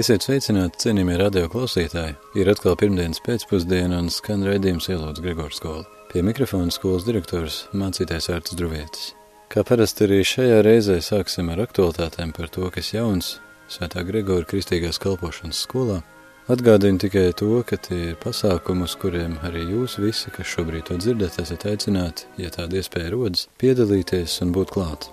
Esiet sveicināti, cienījamie radio klausītāji! Ir atkal pirmdienas pēcpusdiena un skan raidījums ielūdz Gregors skola. Pie mikrofona skolas direktors mācītājs Ārts Druvietis. Kā parasti arī šajā reizē sāksim ar aktualitātēm par to, kas jauns Svētā Gregora kristīgās kalpošanas skolā. Atgādinu tikai to, ka tie ir pasākumi, uz kuriem arī jūs visi, kas šobrīd to dzirdat, esat aicināti, ja tāda iespēja rodas, piedalīties un būt klāt.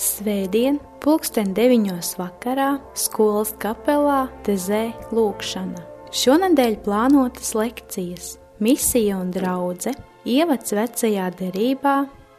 Svētdien, pulksten 9. vakarā, skolas kapelā Tezē lūkšana. Šonadēļ plānotas lekcijas, misija un draudze, ievads vecajā derībā,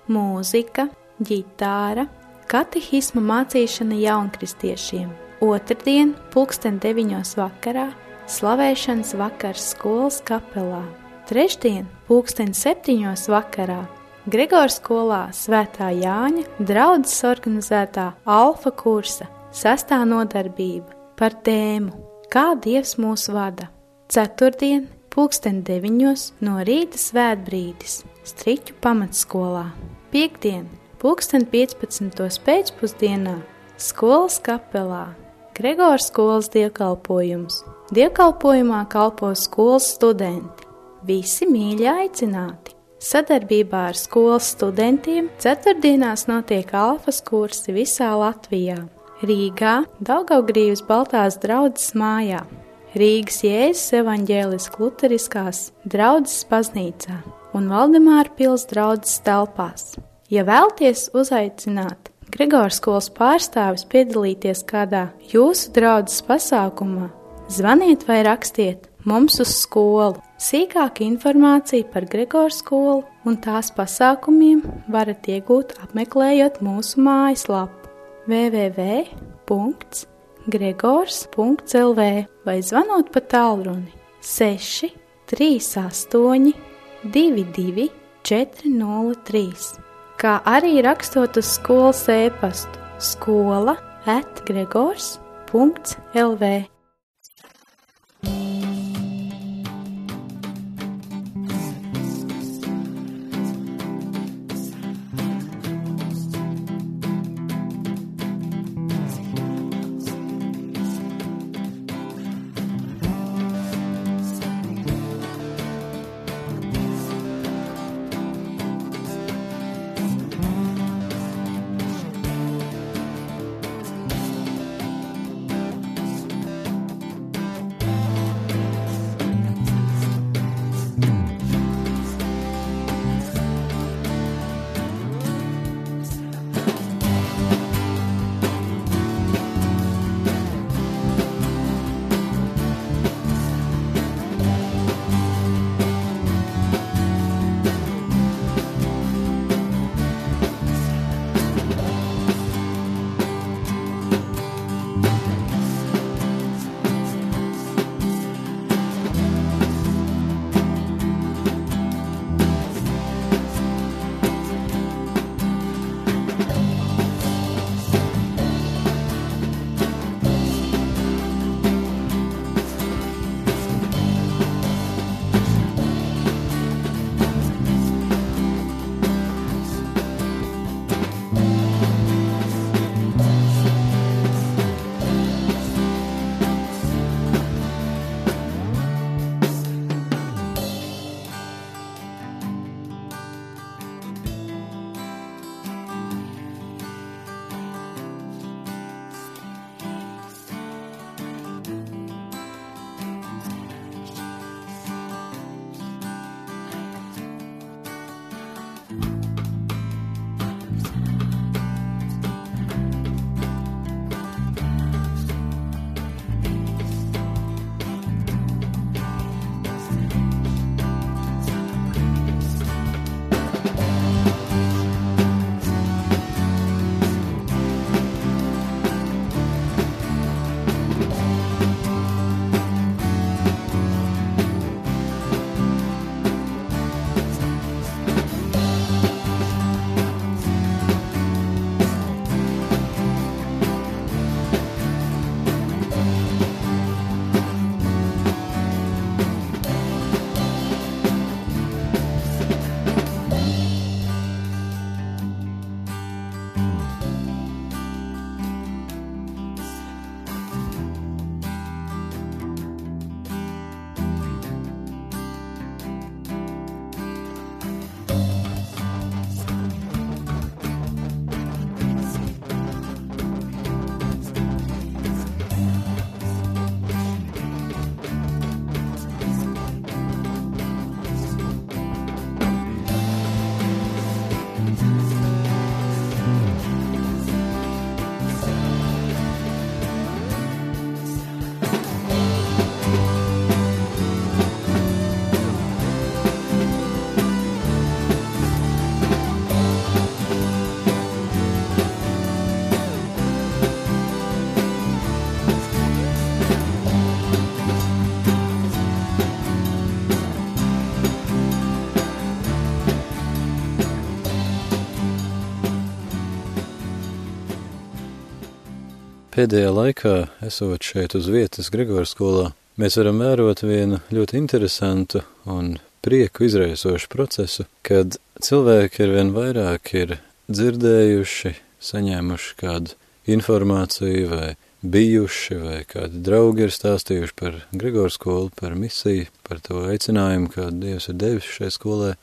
mūzika, ģitāra, katehisma mācīšana jaunkristiešiem. Otradien, pulksten 9. vakarā, slavēšanas vakars skolas kapelā. Trešdien, pulksten 7. vakarā, Gregors skolā Svētā Jāņa draudzes organizētā alfa kursa sastā nodarbība par tēmu Kā Dievs mūs vada. Ceturtdien, pulksten deviņos no rīta svētbrīdis Striķu pamatskolā. Piektdien, pulksten 15. pēcpusdienā skolas kapelā Gregors skolas dievkalpojums. Dievkalpojumā kalpo skolas studenti. Visi mīļi aicināti! Sadarbībā ar skolas studentiem ceturtdienās notiek alfas kursi visā Latvijā. Rīgā, Daugaugrības Baltās draudzes mājā, Rīgas Jēzus evaņģēliskās luteriskās draudzes baznīcā un Valdemāra pils draudzes telpās. Ja vēlties uzaicināt Gregors skolas pārstāvis piedalīties kādā jūsu draudzes pasākumā, zvaniet vai rakstiet mums uz skolu. Sīkāka informācija par Gregors skolu un tās pasākumiem varat iegūt apmeklējot mūsu mājaslapu www.gregors.lv vai zvanot pa tālruni 6 38 22 403, kā arī rakstot uz skolas e-pastu skola atgregors.lv. pēdējā laikā, esot šeit uz vietas Grigoras skolā, mēs varam vērot vienu ļoti interesantu un prieku izraisošu procesu, kad cilvēki ar vien vairāk ir dzirdējuši, saņēmuši kādu informāciju vai bijuši, vai kādi draugi ir stāstījuši par Grigoru skolu, par misiju, par to aicinājumu, kādu Dievs ir devis šai skolai,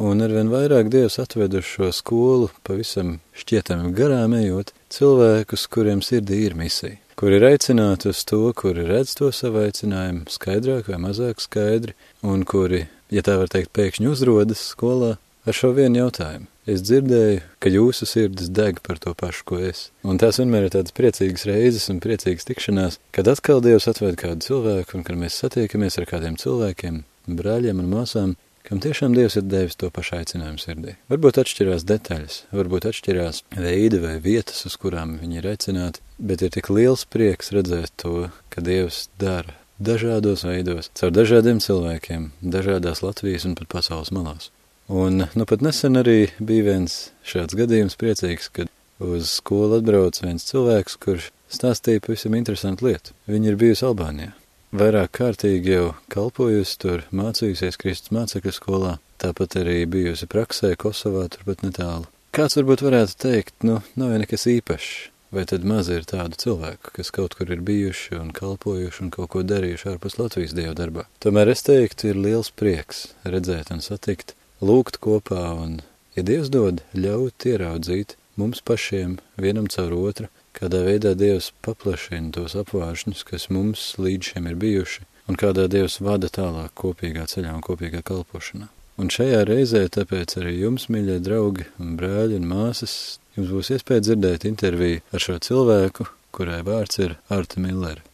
un arvien vairāk Dievs atved uz šo skolu, pavisam šķietami garām ejot, cilvēkus, kuriem sirdī ir misija, kuri ir aicināti uz to, kuri redz to savu aicinājumu skaidrāk vai mazāk skaidri, un kuri, ja tā var teikt, pēkšņi uzrodas skolā ar šo vienu jautājumu. Es dzirdēju, ka jūsu sirds deg par to pašu, ko es. Un tās vienmēr ir tādas priecīgas reizes un priecīgas tikšanās, kad atkal Dievs atved kādu cilvēku un kad mēs satiekamies ar kādiem cilvēkiem, brāļiem un māsām, kam tiešām Dievs ir devis to pašu aicinājumu sirdī. Varbūt atšķirās detaļas, varbūt atšķirās veidi vai vietas, uz kurām viņi ir aicināti, bet ir tik liels prieks redzēt to, ka Dievs dara dažādos veidos, caur dažādiem cilvēkiem, dažādās Latvijas un pat pasaules malās. Un nu pat nesen arī bija viens šāds gadījums priecīgs, kad uz skolu atbrauc viens cilvēks, kurš stāstīja pavisam interesantu lietu. Viņa ir bijusi Albānijā. Vairāk kārtīgi jau kalpojusi tur, mācījusies Kristus mācekļu skolā, tāpat arī bijusi praksē Kosovā turpat netālu. Kāds varbūt varētu teikt, nu, nav jau nekas īpašs, vai tad maz ir tādu cilvēku, kas kaut kur ir bijuši un kalpojuši un kaut ko darījuši ārpus Latvijas dievu darbā. Tomēr es teiktu, ir liels prieks redzēt un satikt lūgt kopā un, ja Dievs dod, ļaut ieraudzīt mums pašiem vienam caur otru, kādā veidā Dievs paplašina tos apvāršņus, kas mums līdz šiem ir bijuši, un kādā Dievs vada tālāk kopīgā ceļā un kopīgā kalpošanā. Un šajā reizē tāpēc arī jums, mīļie draugi un brāļi un māsas, jums būs iespēja dzirdēt interviju ar šo cilvēku, kurai vārds ir Arta Millera.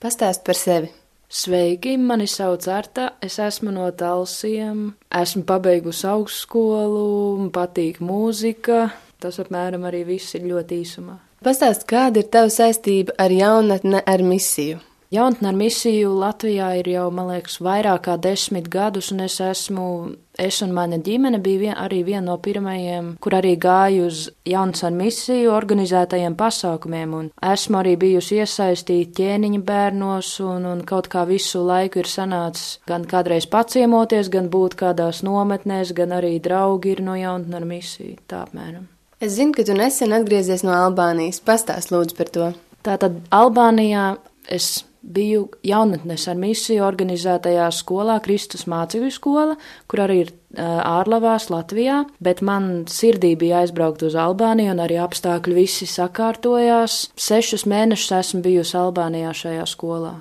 Pastāst par sevi! Sveiki, mani sauc Arta, es esmu no Talsiem, esmu pabeigusi augstskolu, patīk mūzika, tas apmēram arī viss ir ļoti īsumā. Pastāst, kāda ir tava saistība ar jaunatne ar misiju? Jaunatnē ar misiju Latvijā ir jau, man liekas, vairāk kā desmit gadus, un es esmu, es un mana ģimene bija vien, arī viena no pirmajiem, kur arī gāju uz jaunatnē ar misiju organizētajiem pasākumiem, un esmu arī bijusi iesaistīta ķēniņa bērnos, un, un kaut kā visu laiku ir sanācis gan kādreiz paciemoties, gan būt kādās nometnēs, gan arī draugi ir no jaunatnē ar misiju, tā apmēram. Es zinu, ka tu nesen atgriezies no Albānijas. Pastāst lūdzu par to. Tātad Albānijā es biju jaunatnes ar misiju organizētajā skolā, Kristus mācību skola, kur arī ir ārlavās Latvijā, bet man sirdī bija aizbraukt uz Albāniju un arī apstākļi visi sakārtojās. Sešus mēnešus esmu bijusi Albānijā šajā skolā.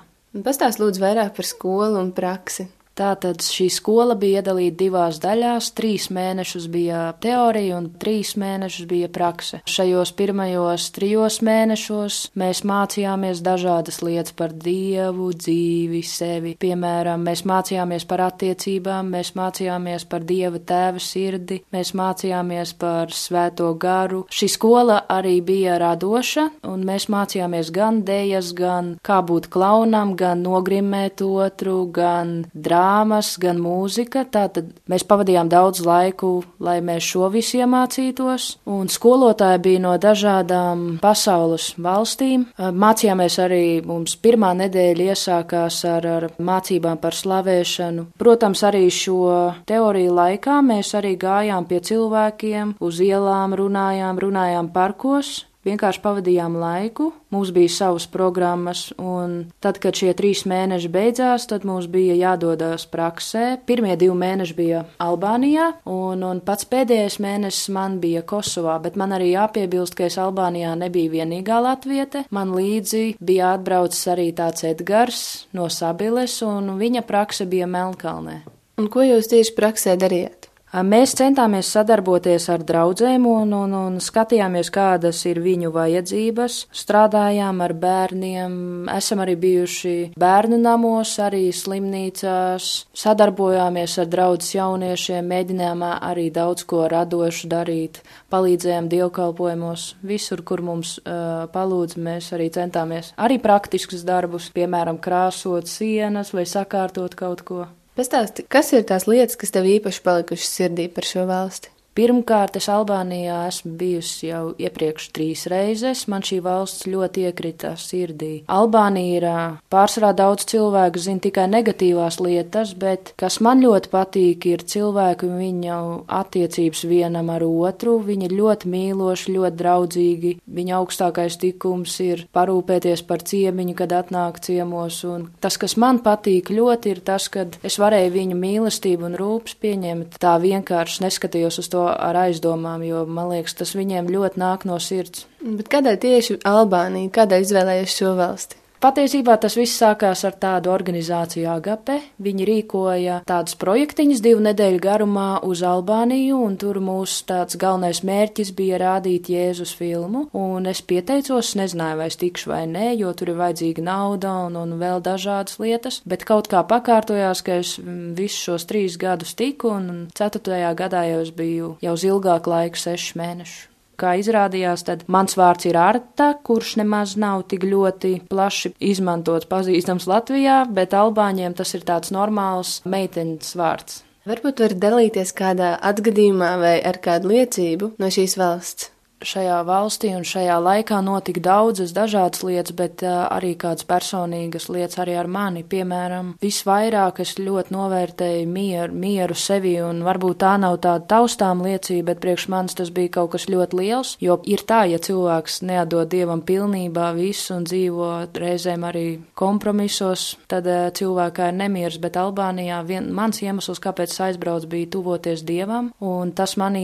Pastāst lūdzu vairāk par skolu un praksi. Tātad šī skola bija iedalīta divās daļās. Trīs mēnešus bija teorija un trīs mēnešus bija prakse. Šajos pirmajos trijos mēnešos mēs mācījāmies dažādas lietas par dievu, dzīvi, sevi. Piemēram, mēs mācījāmies par attiecībām, mēs mācījāmies par dieva tēva sirdi, mēs mācījāmies par svēto garu. Šī skola arī bija radoša, un mēs mācījāmies gan dējas, gan kā būt klaunam, gan nogrimēt otru, gan drāmas drāmas, gan mūzika. Tātad mēs pavadījām daudz laiku, lai mēs šo visu iemācītos. Un skolotāji bija no dažādām pasaules valstīm. Mācījāmies arī mums pirmā nedēļa iesākās ar, ar mācībām par slavēšanu. Protams, arī šo teoriju laikā mēs arī gājām pie cilvēkiem, uz ielām runājām, runājām parkos vienkārši pavadījām laiku, mums bija savas programmas, un tad, kad šie trīs mēneši beidzās, tad mums bija jādodas praksē. Pirmie divi mēneši bija Albānijā, un, un pats pēdējais mēnesis man bija Kosovā, bet man arī jāpiebilst, ka es Albānijā nebiju vienīgā latviete. Man līdzi bija atbraucis arī tāds Edgars no Sabiles, un viņa prakse bija Melnkalnē. Un ko jūs tieši praksē darījāt? Mēs centāmies sadarboties ar draugiem un, un, un skatījāmies, kādas ir viņu vajadzības. Strādājām ar bērniem, esam arī bijuši bērnu namos, arī slimnīcās, sadarbojāmies ar draugus jauniešiem, mēģinājām arī daudz ko radošu darīt, palīdzējām dievkalpojumos, visur, kur mums uh, palūdz, mēs arī centāmies arī praktiskus darbus, piemēram, krāsot sienas vai sakārtot kaut ko. Pastāsti, kas ir tās lietas, kas tev īpaši palikušas sirdī par šo valsti? Pirmkārt, es Albānijā esmu bijusi jau iepriekš trīs reizes. Man šī valsts ļoti iekrita sirdī. Albānija ir pārsvarā daudz cilvēku zina tikai negatīvās lietas, bet kas man ļoti patīk, ir cilvēki un viņu attiecības vienam ar otru. Viņi ir ļoti mīloši, ļoti draudzīgi. Viņa augstākais tikums ir parūpēties par ciemiņu, kad atnāk ciemos. Un tas, kas man patīk ļoti, ir tas, ka es varēju viņu mīlestību un rūpes pieņemt tā vienkārši neskatījos uz to ar aizdomām, jo man liekas, tas viņiem ļoti nāk no sirds. Bet kādēļ tieši Albānija? Kādēļ izvēlējies šo valsti? Patiesībā tas viss sākās ar tādu organizāciju Agape. Viņi rīkoja tādus projektiņus divu nedēļu garumā uz Albāniju, un tur mūsu tāds galvenais mērķis bija rādīt Jēzus filmu. Un es pieteicos, nezināju, vai es tikšu vai nē, jo tur ir vajadzīga nauda un, un vēl dažādas lietas, bet kaut kā pakārtojās, ka es visus šos trīs gadus tiku, un ceturtajā gadā jau es biju jau uz ilgāku laiku, sešus mēnešus. Kā izrādījās, tad mans vārds ir Arta, kurš nemaz nav tik ļoti plaši izmantots, pazīstams Latvijā, bet Albāņiem tas ir tāds normāls meitenes vārds. Varbūt var dalīties kādā atgadījumā vai ar kādu liecību no šīs valsts šajā valstī un šajā laikā notika daudzas dažādas lietas, bet uh, arī kādas personīgas lietas arī ar mani. Piemēram, visvairāk es ļoti novērtēju mieru, mieru sevi, un varbūt tā nav tāda taustām liecība, bet priekš manis tas bija kaut kas ļoti liels, jo ir tā, ja cilvēks neatdod dievam pilnībā visu un dzīvo reizēm arī kompromisos, tad uh, cilvēkā ir nemieris, bet Albānijā vien, mans iemesls, kāpēc es aizbraucu, bija tuvoties dievam, un tas manī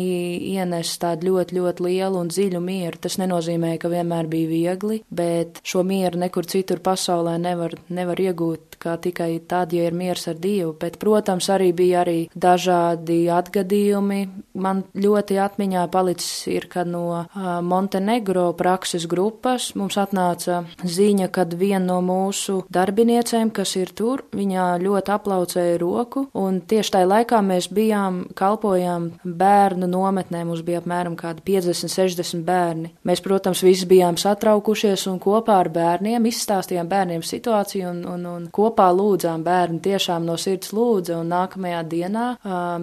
ienes tādu ļoti, ļoti lielu un un dziļu mieru. Tas nenozīmē, ka vienmēr bija viegli, bet šo mieru nekur citur pasaulē nevar, nevar iegūt kā tikai tad, ja ir miers ar Dievu. Bet, protams, arī bija arī dažādi atgadījumi. Man ļoti atmiņā palicis ir, ka no Montenegro prakses grupas mums atnāca ziņa, kad viena no mūsu darbiniecēm, kas ir tur, viņā ļoti aplaucēja roku, un tieši tajā laikā mēs bijām, kalpojām bērnu nometnē, mums bija apmēram kādi 50, 60 bērni. Mēs, protams, visi bijām satraukušies un kopā ar bērniem izstāstījām bērniem situāciju un, un, un kopā lūdzām bērni tiešām no sirds lūdza, un nākamajā dienā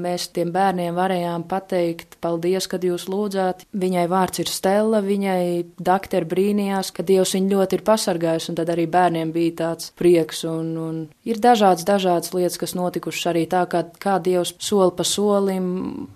mēs tiem bērniem varējām pateikt, paldies, kad jūs lūdzāt. Viņai vārds ir Stella, viņai doktori brīnījās, ka Dievs viņu ļoti ir pasargājis, un tad arī bērniem bija tāds prieks, un, un ir dažādas, dažādas lietas, kas notikušas arī tā, kā, kā Dievs soli pa solim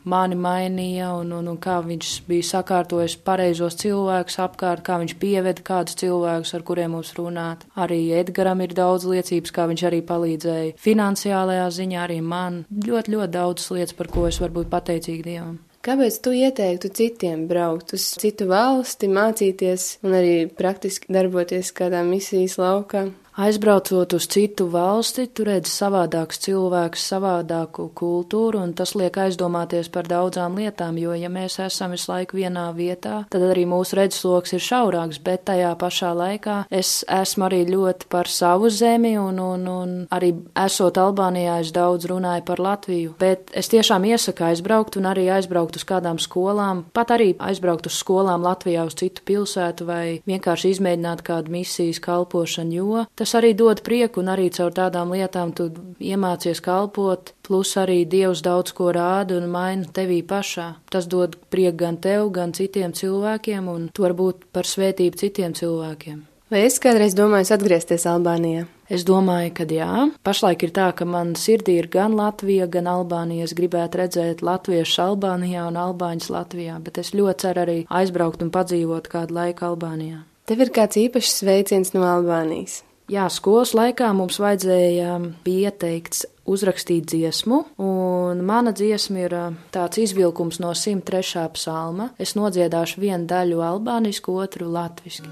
mani mainīja, un, un, un kā viņš bija sakārtojis pareizos cilvēkus apkārt, kā viņš pieveda kādus cilvēkus, ar kuriem mums runāt. Arī Edgaram ir daudz liecības, kā viņš arī palīdzēja finansiālajā ziņā, arī man ļoti, ļoti daudz lietas, par ko es varu būt pateicīga Dievam. Kāpēc tu ieteiktu citiem braukt uz citu valsti, mācīties un arī praktiski darboties kādā misijas laukā? Aizbraucot uz citu valsti, tur redz savādākus cilvēkus, savādāku kultūru, un tas liek aizdomāties par daudzām lietām, jo, ja mēs esam visu laiku vienā vietā, tad arī mūsu redzesloks ir šaurāks, bet tajā pašā laikā es esmu arī ļoti par savu zemi, un, un, un arī esot Albānijā, es daudz runāju par Latviju, bet es tiešām iesaku aizbraukt un arī aizbraukt uz kādām skolām, pat arī aizbraukt uz skolām Latvijā uz citu pilsētu vai vienkārši izmēģināt kādu misijas kalpošanu, jo tas tas arī dod prieku, un arī caur tādām lietām tu iemācies kalpot, plus arī Dievs daudz ko rāda un maina tevī pašā. Tas dod prieku gan tev, gan citiem cilvēkiem, un tu var būt par svētību citiem cilvēkiem. Vai es kādreiz domāju atgriezties Albānijā? Es domāju, ka jā. Pašlaik ir tā, ka man sirdī ir gan Latvija, gan Albānija. Es gribētu redzēt latviešu Albānijā un albāņus Latvijā, bet es ļoti ceru arī aizbraukt un padzīvot kādu laiku Albānijā. Tev ir kāds īpašs sveiciens no Albānijas? Jā, skolas laikā mums vajadzēja bija ieteikts uzrakstīt dziesmu, un mana dziesma ir tāds izvilkums no 103. psalma. Es nodziedāšu vienu daļu albānisku, otru latviski.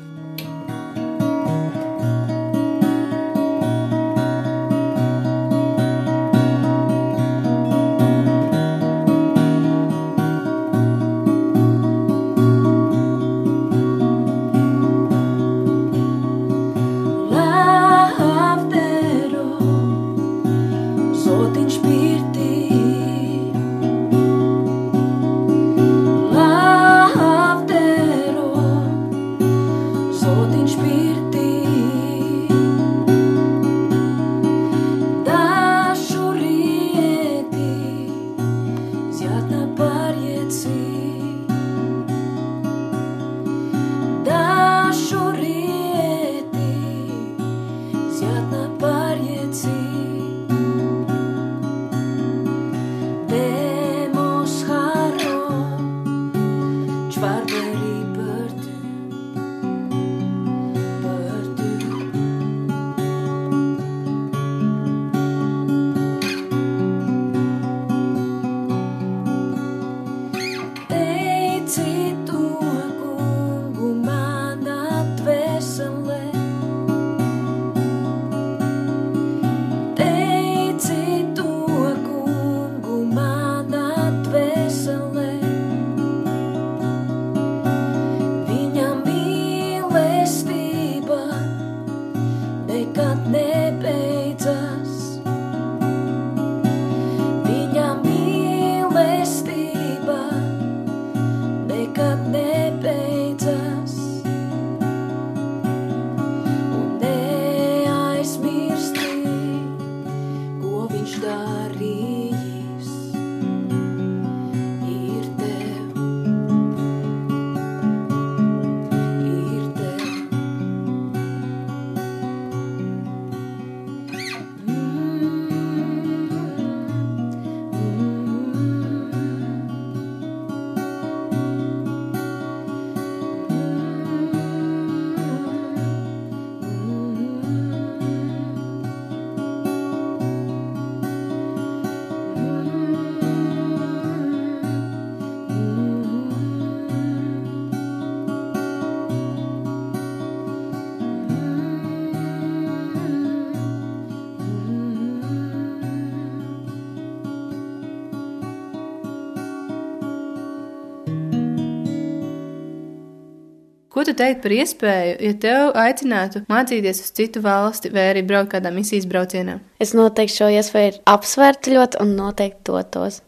Ko tu teiktu par iespēju, ja tev aicinātu mācīties uz citu valsti vai arī braukt kādā misijas braucienā? Es noteikti šo iespēju apsvērtu ļoti un noteikti dotos.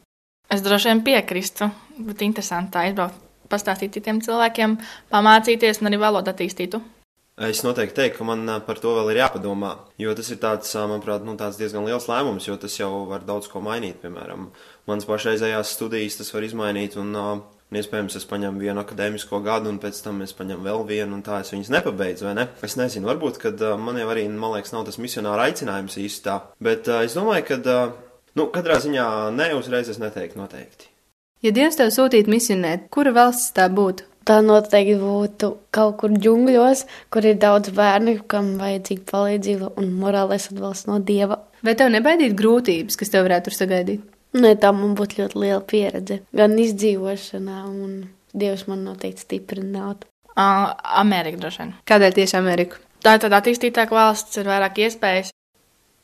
Es droši vien piekrīstu. Būtu interesanti tā izbraukt, pastāstīt citiem cilvēkiem, pamācīties un arī valodu attīstītu. Es noteikti teiktu, ka man par to vēl ir jāpadomā, jo tas ir tāds, manuprāt, nu, tāds diezgan liels lēmums, jo tas jau var daudz ko mainīt. Piemēram, manas pašreizējās studijas tas var izmainīt, un uh, Un iespējams, es paņemu vienu akadēmisko gadu, un pēc tam es paņemu vēl vienu, un tā es viņas nepabeidzu, vai ne? Es nezinu, varbūt, kad uh, man jau arī, man liekas, nav tas misionāra aicinājums īsti tā. Bet uh, es domāju, ka, uh, nu, katrā ziņā ne uzreiz es neteiktu noteikti. Ja Dievs tev sūtītu misionēt, kura valsts tā būtu? Tā noteikti būtu kaut kur džungļos, kur ir daudz bērnu, kam vajadzīga palīdzība un morālais atbalsts no Dieva. Vai tev nebaidīt grūtības, kas tev varētu tur sagaidīt? Nē, tā man būtu ļoti liela pieredze. Gan izdzīvošanā, un Dievs man noteikti stiprinātu. Uh, Amerika droši vien. Kādēļ tieši Ameriku? Tā ir tāda attīstītāka valsts, ir vairāk iespējas.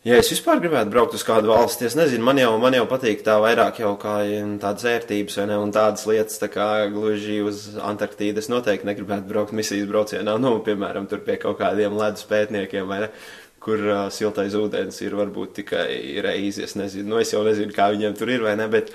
Ja es vispār gribētu braukt uz kādu valsti, es nezinu, man jau, man jau patīk tā vairāk jau kā tādas vērtības, vai ne, un tādas lietas, tā kā gluži uz Antarktīdu. Es noteikti negribētu braukt misijas braucienā, nu, piemēram, tur pie kaut kādiem ledus pētniekiem, vai ne kur uh, siltais ūdens ir varbūt tikai reizi. Es nezinu, nu, es jau nezinu, kā viņiem tur ir vai ne. Bet,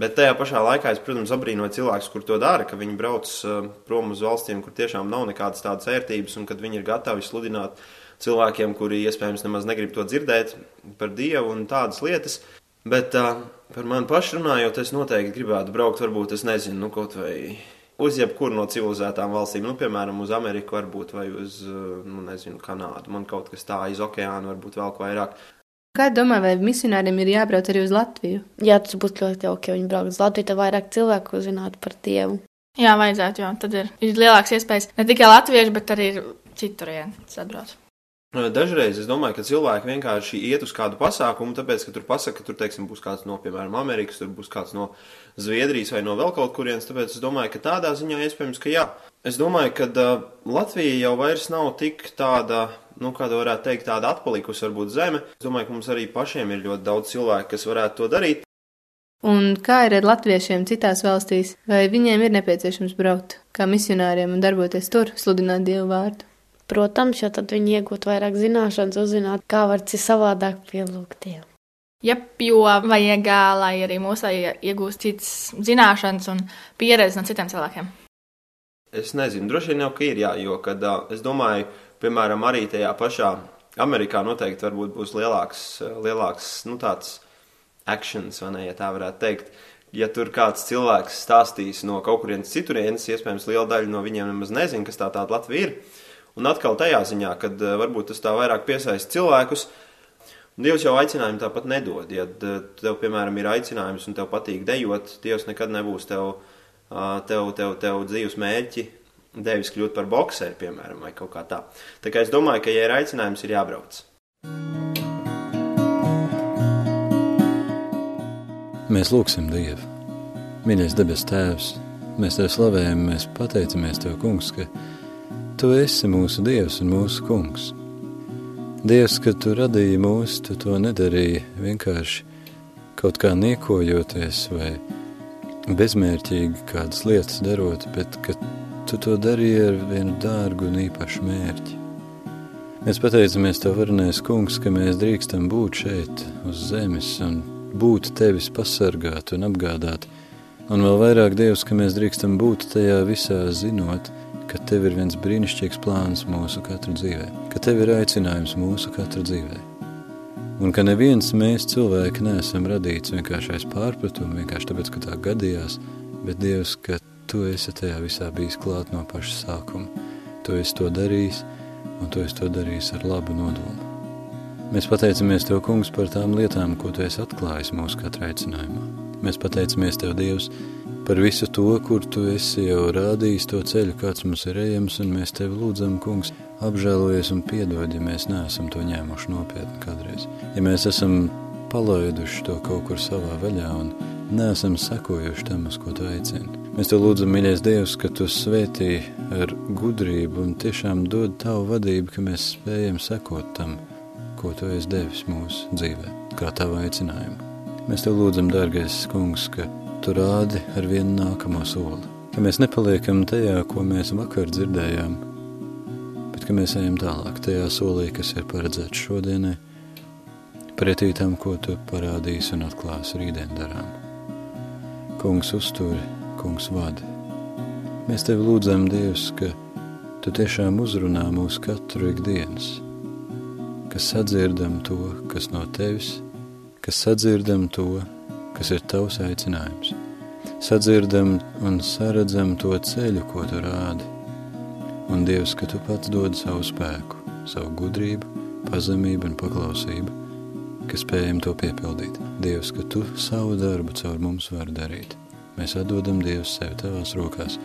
bet tajā pašā laikā es, protams, abrīnoju cilvēkus, kur to dara, ka viņi brauc uh, prom uz valstīm, kur tiešām nav nekādas tādas vērtības, un kad viņi ir gatavi sludināt cilvēkiem, kuri iespējams nemaz negrib to dzirdēt par Dievu un tādas lietas. Bet uh, par mani pašu runājot, es noteikti gribētu braukt, varbūt es nezinu, nu, kaut vai uz jebkuru no civilizētām valstīm, nu, piemēram, uz Ameriku, varbūt, vai uz, eh, nu, nezinu, Kanādu. Man kaut kas tā aiz okeāna, varbūt vēl ko vairāk. Kā domā, vai misionāriem ir jābrauc arī uz Latviju? Jā, tas būtu ļoti jauki, ja viņi brauc uz Latviju, tad vairāk cilvēku uzzinātu par Dievu. Jā, vajadzētu, jo tad ir, ir lielāks iespējas ne tikai latvieši, bet arī citurien sabrauc. Dažreiz es domāju, ka cilvēki vienkārši iet uz kādu pasākumu, tāpēc, ka tur pasaka, ka tur, teiksim, būs kāds no, piemēram, Amerikas, tur būs kāds no Zviedrijas vai no vēl kaut kurienes. Tāpēc es domāju, ka tādā ziņā iespējams, ka jā. Es domāju, ka uh, Latvija jau vairs nav tik tāda, nu, kāda varētu teikt, tāda atpalikusi varbūt zeme. Es domāju, ka mums arī pašiem ir ļoti daudz cilvēku, kas varētu to darīt. Un kā ir ar latviešiem citās valstīs? Vai viņiem ir nepieciešams braukt kā misionāriem un darboties tur, sludināt Dievu vārdu? Protams, jo tad viņi iegūt vairāk zināšanas, uzzināt, kā var savādāk pielūgt Dievu. Ja, jo vajag, lai arī mūsu iegūst citas zināšanas un pieredzi no citiem cilvēkiem. Es nezinu, droši vien jau ka ir, jā, jo, kad es domāju, piemēram, arī tajā pašā Amerikā noteikti varbūt būs lielāks, lielāks, nu tāds actions, vai ne, ja tā varētu teikt. Ja tur kāds cilvēks stāstīs no kaut kurienes citurienes, iespējams, liela daļa no viņiem nemaz nezina, kas tā tāda Latvija ir. Un atkal tajā ziņā, kad eh, varbūt tas tā vairāk piesaista cilvēkus, Dievs jau aicinājumu tāpat nedod. Ja tev, piemēram, ir aicinājums un tev patīk dejot, Dievs nekad nebūs tev, tev, tev, tev dzīves mērķi devis kļūt par boxeri, piemēram, vai kaut kā tā. Tā kā es domāju, ka, ja ir aicinājums, ir jābrauc. Mēs lūgsim Dievu. Mīļais debes Tēvs, mēs Tev slavējam, mēs pateicamies Tev, Kungs, ka Tu esi mūsu Dievs un mūsu Kungs. Dievs, kad Tu radīji mūs, Tu to nedarīji vienkārši kaut kā niekojoties vai bezmērķīgi kādas lietas darot, bet ka Tu to darīji ar vienu dārgu un īpašu mērķi. Mēs pateicamies Tev, varenais kungs, ka mēs drīkstam būt šeit uz zemes un būt Tevis pasargāt un apgādāt, un vēl vairāk Dievs, ka mēs drīkstam būt tajā visā zinot, ka Tev ir viens brīnišķīgs plāns mūsu katru dzīvē, ka Tev ir aicinājums mūsu katru dzīvē. Un ka neviens mēs cilvēki neesam radīts vienkārši aiz pārpratumu, vienkārši tāpēc, ka tā gadījās, bet Dievs, ka Tu esi tajā visā bijis klāt no paša sākuma. Tu esi to darījis, un Tu esi to darījis ar labu nodomu. Mēs pateicamies Tev, kungs, par tām lietām, ko Tu esi atklājis mūsu katra aicinājumā. Mēs pateicamies Tev, Dievs, par visu to, kur tu esi jau rādījis to ceļu, kāds mums ir ejams, un mēs tevi lūdzam, kungs, apžēlojies un piedod, ja mēs neesam to ņēmuši nopietni kādreiz. Ja mēs esam palaiduši to kaut kur savā vaļā un neesam sekojuši tam, uz ko tu aicini. Mēs te lūdzam, mīļais Dievs, ka tu svētī ar gudrību un tiešām dod tavu vadību, ka mēs spējam sekot tam, ko tu esi devis mūsu dzīvē, kā tavu aicinājumu. Mēs te lūdzam, dārgais kungs, ka tu rādi ar vienu nākamo soli. ka mēs nepaliekam tajā, ko mēs vakar dzirdējām, bet ka mēs ejam tālāk tajā solī, kas ir paredzēts šodienai, pretī tam, ko tu parādīsi un atklāsi rītdien darām. Kungs uzturi, kungs vada. Mēs tevi lūdzam, Dievs, ka Tu tiešām uzrunā mūs katru ikdienas, ka sadzirdam to, kas no tevis, ka sadzirdam to, kas ir tavs aicinājums, sadzirdam un saredzam to ceļu, ko tu rādi, un Dievs, ka tu pats dod savu spēku, savu gudrību, pazemību un paklausību, ka spējam to piepildīt. Dievs, ka tu savu darbu caur mums vari darīt. Mēs atdodam Dievu sevi tavās rokās –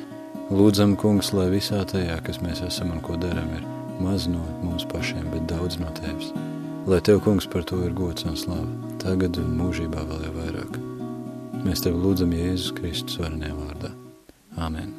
Lūdzam, kungs, lai visā tajā, kas mēs esam un ko darām, ir maz no mums pašiem, bet daudz no tevis. Lai tev, kungs, par to ir gods un slava, tagad un mūžībā vēl jau vairāk. Mēs tev lūdzam Jēzus Kristus varenajā vārdā. Āmen.